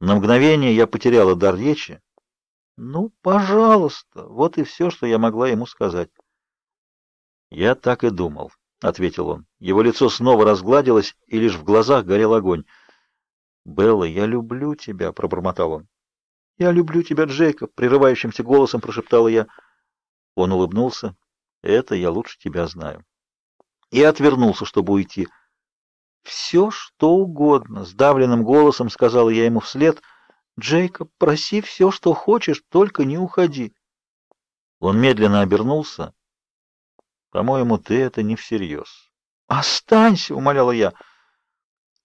На мгновение я потеряла дар речи. «Ну, пожалуйста!» Вот и все, что я могла ему сказать. «Я так и думал», — ответил он. Его лицо снова разгладилось, и лишь в глазах горел огонь. «Белла, я люблю тебя», — пробормотал он. «Я люблю тебя, Джейкоб», — прерывающимся голосом прошептала я. Он улыбнулся. «Это я лучше тебя знаю». И отвернулся, чтобы уйти. «Все, что угодно», — сдавленным голосом сказала я ему вслед — Джейкоб, проси все, что хочешь, только не уходи. Он медленно обернулся. По-моему, ты это не всерьез. Останься, умоляла я.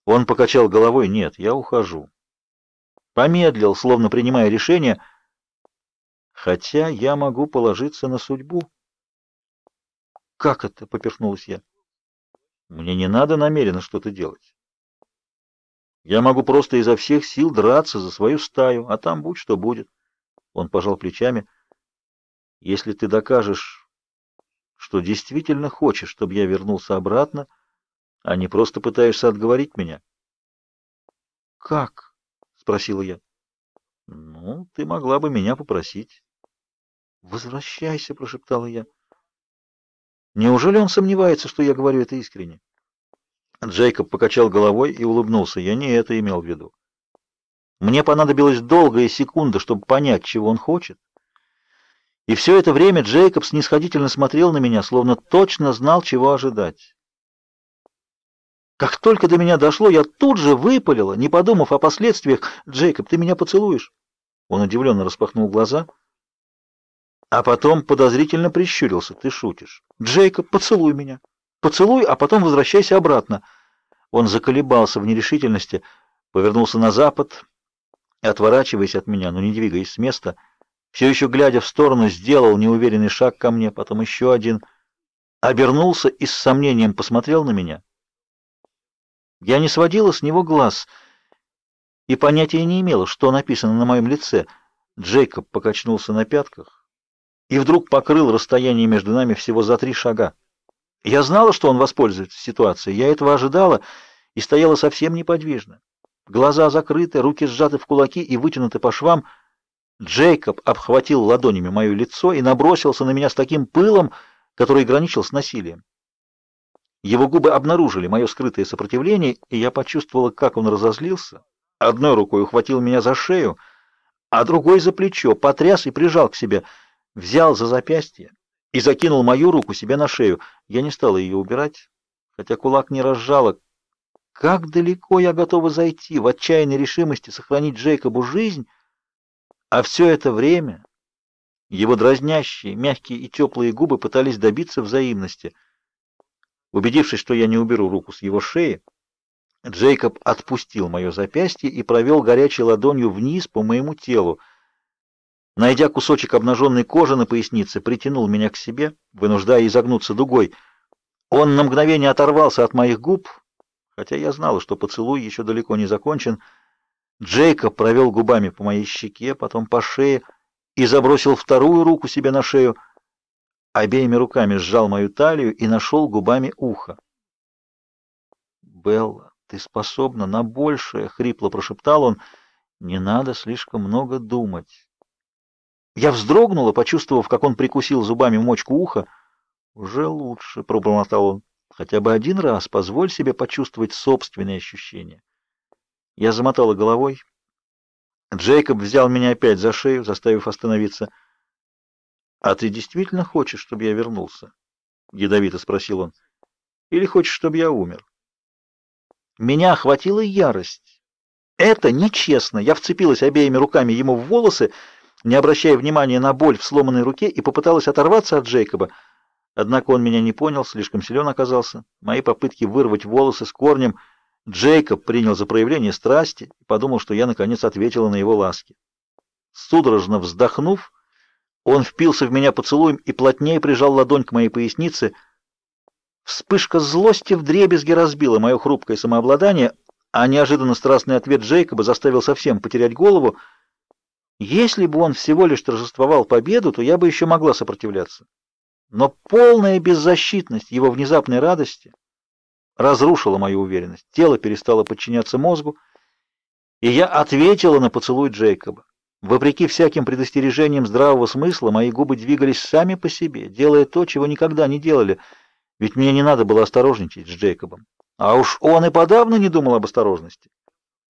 Он покачал головой. Нет, я ухожу. Помедлил, словно принимая решение. Хотя я могу положиться на судьбу. Как это? поперхнулась я. Мне не надо намеренно что-то делать. Я могу просто изо всех сил драться за свою стаю, а там будь что будет. Он пожал плечами. Если ты докажешь, что действительно хочешь, чтобы я вернулся обратно, а не просто пытаешься отговорить меня. Как? спросила я. Ну, ты могла бы меня попросить. Возвращайся, прошептала я. Неужели он сомневается, что я говорю это искренне? Джейкоб покачал головой и улыбнулся. Я не это имел в виду. Мне понадобилась долгая секунда, чтобы понять, чего он хочет. И все это время Джейкоб снисходительно смотрел на меня, словно точно знал, чего ожидать. Как только до меня дошло, я тут же выпалила, не подумав о последствиях. «Джейкоб, ты меня поцелуешь?» Он удивленно распахнул глаза, а потом подозрительно прищурился. «Ты шутишь?» «Джейкоб, поцелуй меня!» Поцелуй, а потом возвращайся обратно. Он заколебался в нерешительности, повернулся на запад, отворачиваясь от меня, но не двигаясь с места, все еще глядя в сторону, сделал неуверенный шаг ко мне, потом еще один, обернулся и с сомнением посмотрел на меня. Я не сводила с него глаз и понятия не имела, что написано на моем лице. Джейкоб покачнулся на пятках и вдруг покрыл расстояние между нами всего за три шага. Я знала, что он воспользуется ситуацией, я этого ожидала и стояла совсем неподвижно. Глаза закрыты, руки сжаты в кулаки и вытянуты по швам. Джейкоб обхватил ладонями мое лицо и набросился на меня с таким пылом, который граничил с насилием. Его губы обнаружили мое скрытое сопротивление, и я почувствовала, как он разозлился. Одной рукой ухватил меня за шею, а другой за плечо, потряс и прижал к себе, взял за запястье и закинул мою руку себе на шею. Я не стала ее убирать, хотя кулак не разжала. Как далеко я готова зайти в отчаянной решимости сохранить Джейкобу жизнь, а все это время его дразнящие, мягкие и теплые губы пытались добиться взаимности. Убедившись, что я не уберу руку с его шеи, Джейкоб отпустил мое запястье и провел горячей ладонью вниз по моему телу. Найдя кусочек обнаженной кожи на пояснице, притянул меня к себе, вынуждая изогнуться дугой. Он на мгновение оторвался от моих губ, хотя я знала, что поцелуй еще далеко не закончен. Джейкоб провел губами по моей щеке, потом по шее и забросил вторую руку себе на шею. Обеими руками сжал мою талию и нашел губами ухо. «Белла, ты способна на большее!» — хрипло прошептал он. «Не надо слишком много думать». Я вздрогнула, почувствовав, как он прикусил зубами мочку уха. «Уже лучше», — пробормотал он. «Хотя бы один раз позволь себе почувствовать собственные ощущения». Я замотала головой. Джейкоб взял меня опять за шею, заставив остановиться. «А ты действительно хочешь, чтобы я вернулся?» — ядовито спросил он. «Или хочешь, чтобы я умер?» Меня охватила ярость. «Это нечестно!» Я вцепилась обеими руками ему в волосы, — не обращая внимания на боль в сломанной руке, и попыталась оторваться от Джейкоба. Однако он меня не понял, слишком силен оказался. Мои попытки вырвать волосы с корнем Джейкоб принял за проявление страсти и подумал, что я наконец ответила на его ласки. Судорожно вздохнув, он впился в меня поцелуем и плотнее прижал ладонь к моей пояснице. Вспышка злости вдребезги разбила мое хрупкое самообладание, а неожиданно страстный ответ Джейкоба заставил совсем потерять голову. Если бы он всего лишь торжествовал победу, то я бы еще могла сопротивляться. Но полная беззащитность его внезапной радости разрушила мою уверенность. Тело перестало подчиняться мозгу, И я ответила на поцелуй Джейкоба. Вопреки всяким предостережениям здравого смысла, мои губы двигались сами по себе, делая то, чего никогда не делали, ведь мне не надо было осторожничать с Джейкобом. А уж он и подавно не думал об осторожности.